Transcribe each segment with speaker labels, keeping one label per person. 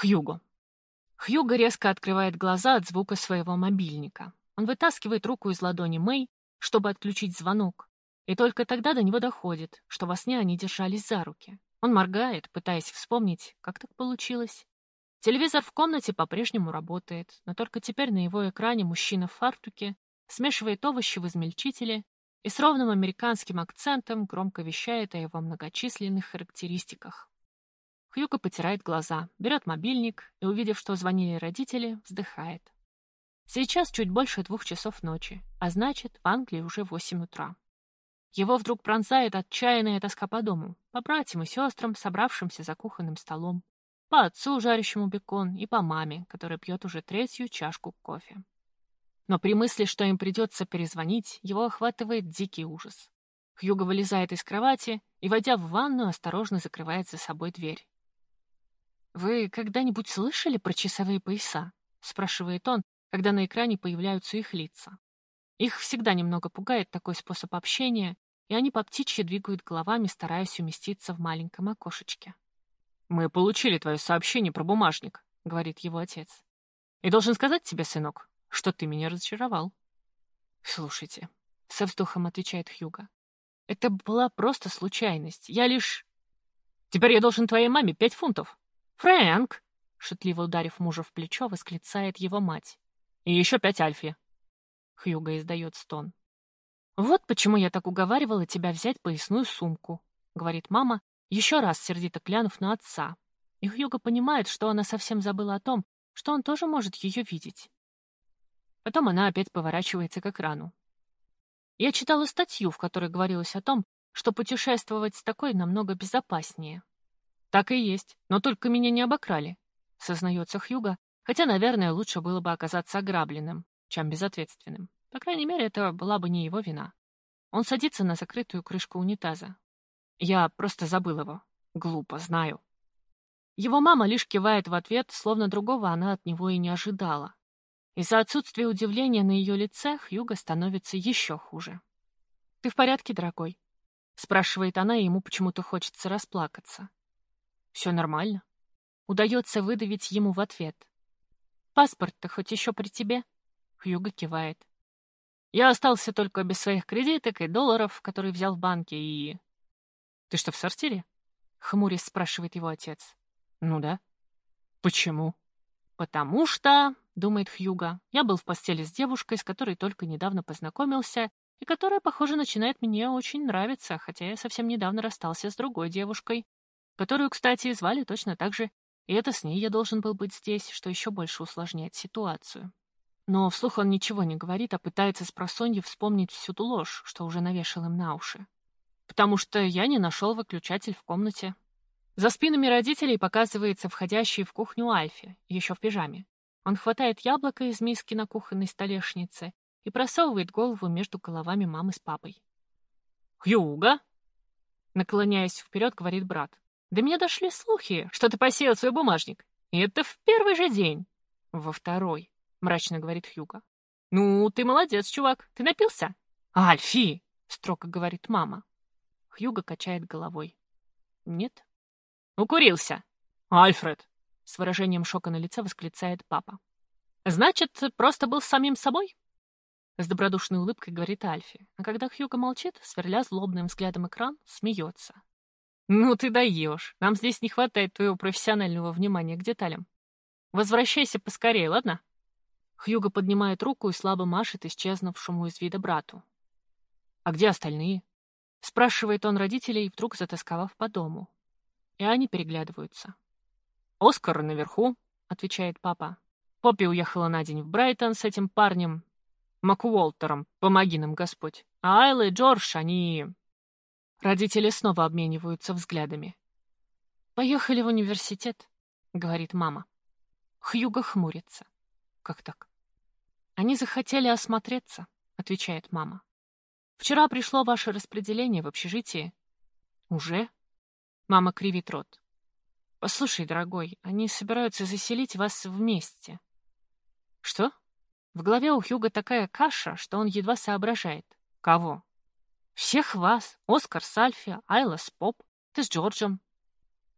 Speaker 1: Хьюго. Хьюго резко открывает глаза от звука своего мобильника. Он вытаскивает руку из ладони Мэй, чтобы отключить звонок. И только тогда до него доходит, что во сне они держались за руки. Он моргает, пытаясь вспомнить, как так получилось. Телевизор в комнате по-прежнему работает, но только теперь на его экране мужчина в фартуке смешивает овощи в измельчителе и с ровным американским акцентом громко вещает о его многочисленных характеристиках. Хьюго потирает глаза, берет мобильник и, увидев, что звонили родители, вздыхает. Сейчас чуть больше двух часов ночи, а значит, в Англии уже восемь утра. Его вдруг пронзает отчаянная тоска по дому, по братьям и сестрам, собравшимся за кухонным столом, по отцу, жарящему бекон, и по маме, которая пьет уже третью чашку кофе. Но при мысли, что им придется перезвонить, его охватывает дикий ужас. Хьюго вылезает из кровати и, войдя в ванную, осторожно закрывает за собой дверь. «Вы когда-нибудь слышали про часовые пояса?» — спрашивает он, когда на экране появляются их лица. Их всегда немного пугает такой способ общения, и они по птичьи двигают головами, стараясь уместиться в маленьком окошечке. «Мы получили твое сообщение про бумажник», — говорит его отец. «И должен сказать тебе, сынок, что ты меня разочаровал». «Слушайте», — со вздохом отвечает Хьюга, — «это была просто случайность. Я лишь...» «Теперь я должен твоей маме пять фунтов». «Фрэнк!» — шутливо ударив мужа в плечо, восклицает его мать. «И еще пять альфи». Хьюга издает стон. «Вот почему я так уговаривала тебя взять поясную сумку», — говорит мама, еще раз сердито клянув на отца. И Хьюго понимает, что она совсем забыла о том, что он тоже может ее видеть. Потом она опять поворачивается к экрану. Я читала статью, в которой говорилось о том, что путешествовать с такой намного безопаснее. Так и есть, но только меня не обокрали, сознается Хьюго, хотя, наверное, лучше было бы оказаться ограбленным, чем безответственным. По крайней мере, это была бы не его вина. Он садится на закрытую крышку унитаза. Я просто забыл его. Глупо, знаю. Его мама лишь кивает в ответ, словно другого она от него и не ожидала. Из-за отсутствия удивления на ее лице Хьюго становится еще хуже. «Ты в порядке, дорогой?» — спрашивает она, и ему почему-то хочется расплакаться. «Все нормально?» Удается выдавить ему в ответ. «Паспорт-то хоть еще при тебе?» Хьюго кивает. «Я остался только без своих кредиток и долларов, которые взял в банке, и...» «Ты что, в сортире?» — хмурясь спрашивает его отец. «Ну да». «Почему?» «Потому что...» — думает Хьюга. «Я был в постели с девушкой, с которой только недавно познакомился, и которая, похоже, начинает мне очень нравиться, хотя я совсем недавно расстался с другой девушкой, которую, кстати, звали точно так же, и это с ней я должен был быть здесь, что еще больше усложняет ситуацию». Но вслух он ничего не говорит, а пытается с просонья вспомнить всю ту ложь, что уже навешал им на уши потому что я не нашел выключатель в комнате. За спинами родителей показывается входящий в кухню Альфи, еще в пижаме. Он хватает яблоко из миски на кухонной столешнице и просовывает голову между головами мамы с папой. «Хьюга!» Наклоняясь вперед, говорит брат. «До меня дошли слухи, что ты посеял свой бумажник. И это в первый же день». «Во второй», — мрачно говорит Хьюга. «Ну, ты молодец, чувак. Ты напился?» «Альфи!» — строго говорит мама. Хьюго качает головой. Нет. Укурился. Альфред! С выражением шока на лице восклицает папа. Значит, просто был самим собой? С добродушной улыбкой говорит Альфи, а когда Хьюго молчит, сверля злобным взглядом экран, смеется. «Ну ты даешь. Нам здесь не хватает твоего профессионального внимания к деталям. Возвращайся поскорее, ладно?» Хьюго поднимает руку и слабо машет исчезнувшему из вида брату. «А где остальные?» Спрашивает он родителей, вдруг затасковав по дому. И они переглядываются. «Оскар наверху», — отвечает папа. «Поппи уехала на день в Брайтон с этим парнем, Макуолтером, помоги нам, Господь. А Айла и Джордж, они...» Родители снова обмениваются взглядами. «Поехали в университет», — говорит мама. Хьюго хмурится. «Как так?» «Они захотели осмотреться», — отвечает мама. Вчера пришло ваше распределение в общежитии. Уже? Мама кривит рот. Послушай, дорогой, они собираются заселить вас вместе. Что? В голове у Хьюга такая каша, что он едва соображает. Кого? Всех вас. Оскар с Альфи, Айла с Поп, ты с Джорджем.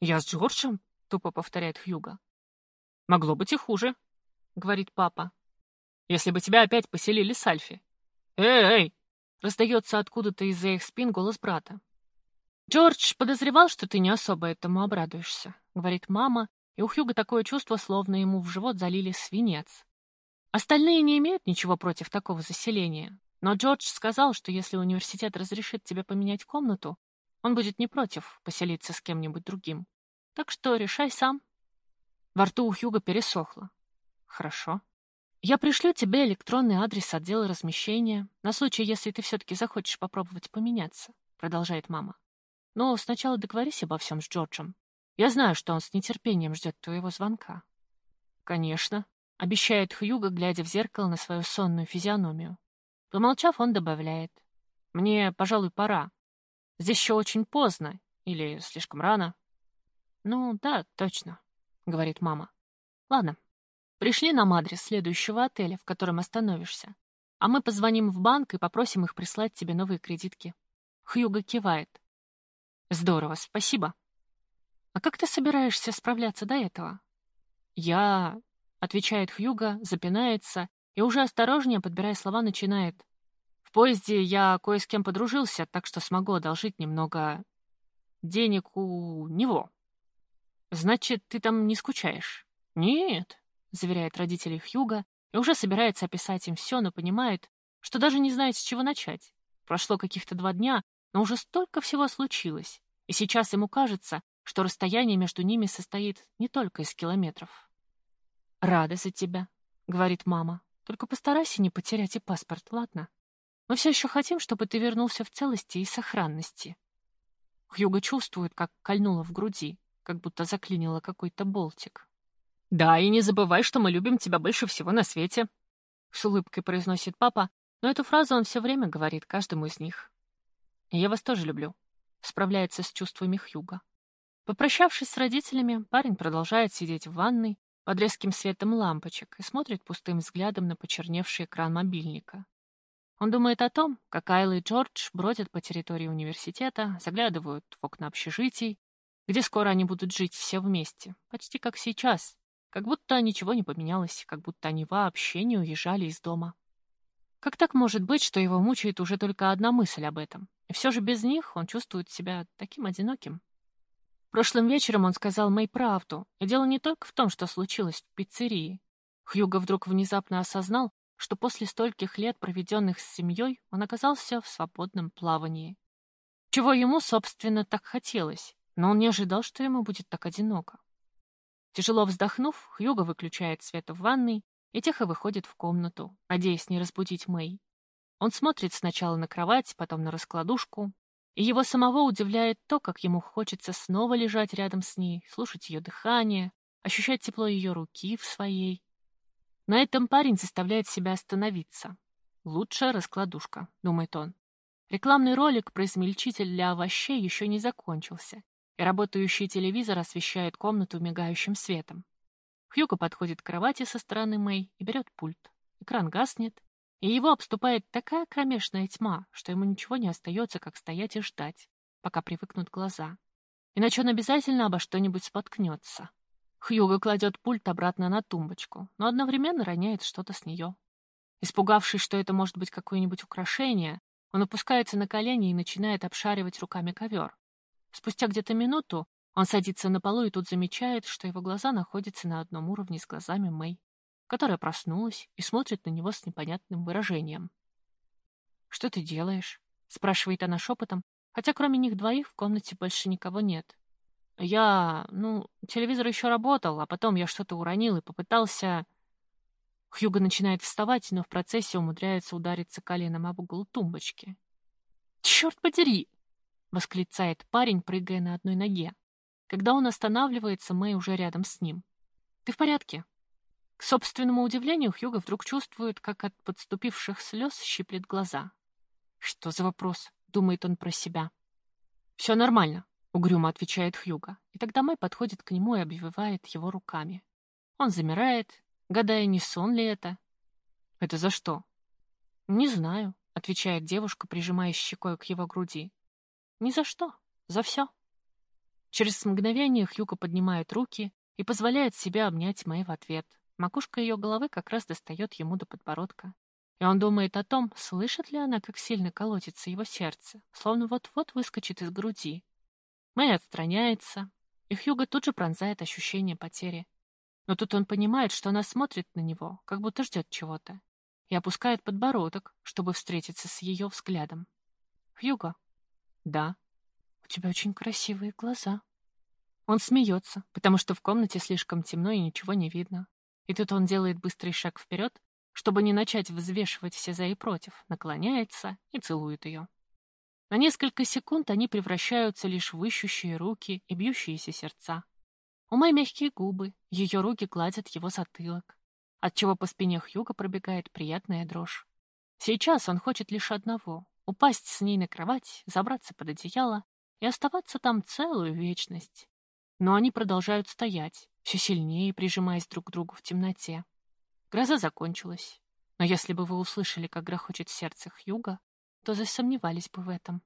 Speaker 1: Я с Джорджем? Тупо повторяет Хьюга. Могло быть и хуже, говорит папа. Если бы тебя опять поселили с Альфи. Эй, эй! Раздается откуда-то из-за их спин голос брата. Джордж подозревал, что ты не особо этому обрадуешься, говорит мама, и у Хьюга такое чувство, словно ему в живот залили свинец. Остальные не имеют ничего против такого заселения, но Джордж сказал, что если университет разрешит тебе поменять комнату, он будет не против поселиться с кем-нибудь другим. Так что решай сам. Во рту у Хьюга пересохло. Хорошо. Я пришлю тебе электронный адрес отдела размещения на случай, если ты все-таки захочешь попробовать поменяться, продолжает мама. Но сначала договорись обо всем с Джорджем. Я знаю, что он с нетерпением ждет твоего звонка. Конечно, обещает Хьюга, глядя в зеркало на свою сонную физиономию. Помолчав, он добавляет. Мне, пожалуй, пора. Здесь еще очень поздно. Или слишком рано. Ну, да, точно, говорит мама. Ладно, пришли нам адрес следующего отеля, в котором остановишься. А мы позвоним в банк и попросим их прислать тебе новые кредитки. Хьюга кивает. Здорово, спасибо. А как ты собираешься справляться до этого? Я... Отвечает Хьюга, запинается и уже осторожнее, подбирая слова, начинает. В поезде я кое с кем подружился, так что смогу одолжить немного денег у него. Значит, ты там не скучаешь? Нет, заверяет родителей Хьюга и уже собирается описать им все, но понимает, что даже не знает, с чего начать. Прошло каких-то два дня, но уже столько всего случилось, и сейчас ему кажется, что расстояние между ними состоит не только из километров. «Рада за тебя», — говорит мама. «Только постарайся не потерять и паспорт, ладно? Мы все еще хотим, чтобы ты вернулся в целости и сохранности». Хьюго чувствует, как кольнуло в груди, как будто заклинило какой-то болтик. «Да, и не забывай, что мы любим тебя больше всего на свете», — с улыбкой произносит папа, но эту фразу он все время говорит каждому из них. «Я вас тоже люблю», — справляется с чувствами Хьюга. Попрощавшись с родителями, парень продолжает сидеть в ванной под резким светом лампочек и смотрит пустым взглядом на почерневший экран мобильника. Он думает о том, как Айла и Джордж бродят по территории университета, заглядывают в окна общежитий, где скоро они будут жить все вместе, почти как сейчас, как будто ничего не поменялось, как будто они вообще не уезжали из дома. Как так может быть, что его мучает уже только одна мысль об этом? И все же без них он чувствует себя таким одиноким. Прошлым вечером он сказал Мэй правду, и дело не только в том, что случилось в пиццерии. Хьюго вдруг внезапно осознал, что после стольких лет, проведенных с семьей, он оказался в свободном плавании. Чего ему, собственно, так хотелось, но он не ожидал, что ему будет так одиноко. Тяжело вздохнув, Хьюго выключает свет в ванной и тихо выходит в комнату, надеясь не разбудить Мэй. Он смотрит сначала на кровать, потом на раскладушку, и его самого удивляет то, как ему хочется снова лежать рядом с ней, слушать ее дыхание, ощущать тепло ее руки в своей. На этом парень заставляет себя остановиться. Лучшая раскладушка, думает он. Рекламный ролик про измельчитель для овощей еще не закончился, и работающий телевизор освещает комнату мигающим светом. Хьюго подходит к кровати со стороны Мэй и берет пульт. Экран гаснет, и его обступает такая кромешная тьма, что ему ничего не остается, как стоять и ждать, пока привыкнут глаза. Иначе он обязательно обо что-нибудь споткнется. Хьюго кладет пульт обратно на тумбочку, но одновременно роняет что-то с нее. Испугавшись, что это может быть какое-нибудь украшение, он опускается на колени и начинает обшаривать руками ковер. Спустя где-то минуту он садится на полу и тут замечает, что его глаза находятся на одном уровне с глазами Мэй, которая проснулась и смотрит на него с непонятным выражением. «Что ты делаешь?» — спрашивает она шепотом, хотя кроме них двоих в комнате больше никого нет. «Я... ну, телевизор еще работал, а потом я что-то уронил и попытался...» Хьюго начинает вставать, но в процессе умудряется удариться коленом об угол тумбочки. «Черт подери!» — восклицает парень, прыгая на одной ноге. Когда он останавливается, Мэй уже рядом с ним. «Ты в порядке?» К собственному удивлению, Хьюго вдруг чувствует, как от подступивших слез щиплет глаза. «Что за вопрос?» — думает он про себя. «Все нормально», — угрюмо отвечает Хьюго. И тогда Мэй подходит к нему и обвивает его руками. Он замирает, гадая, не сон ли это. «Это за что?» «Не знаю», — отвечает девушка, прижимаясь щекой к его груди. «Ни за что, за все». Через мгновение Хьюго поднимает руки и позволяет себе обнять Мэй в ответ. Макушка ее головы как раз достает ему до подбородка. И он думает о том, слышит ли она, как сильно колотится его сердце, словно вот-вот выскочит из груди. Мэй отстраняется, и Хьюго тут же пронзает ощущение потери. Но тут он понимает, что она смотрит на него, как будто ждет чего-то, и опускает подбородок, чтобы встретиться с ее взглядом. «Хьюго?» «Да». «У тебя очень красивые глаза». Он смеется, потому что в комнате слишком темно и ничего не видно. И тут он делает быстрый шаг вперед, чтобы не начать взвешивать все за и против, наклоняется и целует ее. На несколько секунд они превращаются лишь в ищущие руки и бьющиеся сердца. У Мэй мягкие губы, ее руки гладят его затылок, отчего по спине Хьюга пробегает приятная дрожь. Сейчас он хочет лишь одного — упасть с ней на кровать, забраться под одеяло и оставаться там целую вечность. Но они продолжают стоять, все сильнее прижимаясь друг к другу в темноте. Гроза закончилась, но если бы вы услышали, как грохочет сердце Хьюга, то засомневались бы в этом.